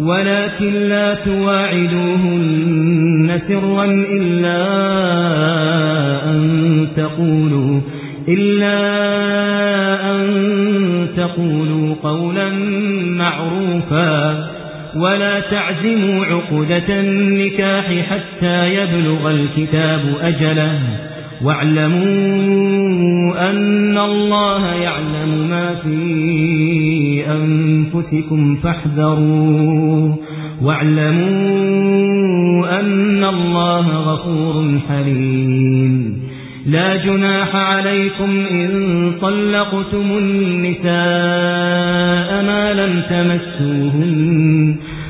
ولكن لا تواعدوهن سرا إلا أن تقولوا إلا أن تقولوا قولا معروفا ولا تعزموا عقدة النكاح حتى يبلغ الكتاب أجله واعلموا أن الله يعلم ما في أنفسكم فاحذروه واعلموا أن الله غفور حليم. لا جناح عليكم إن طلقتم النساء ما لم تمسوهن.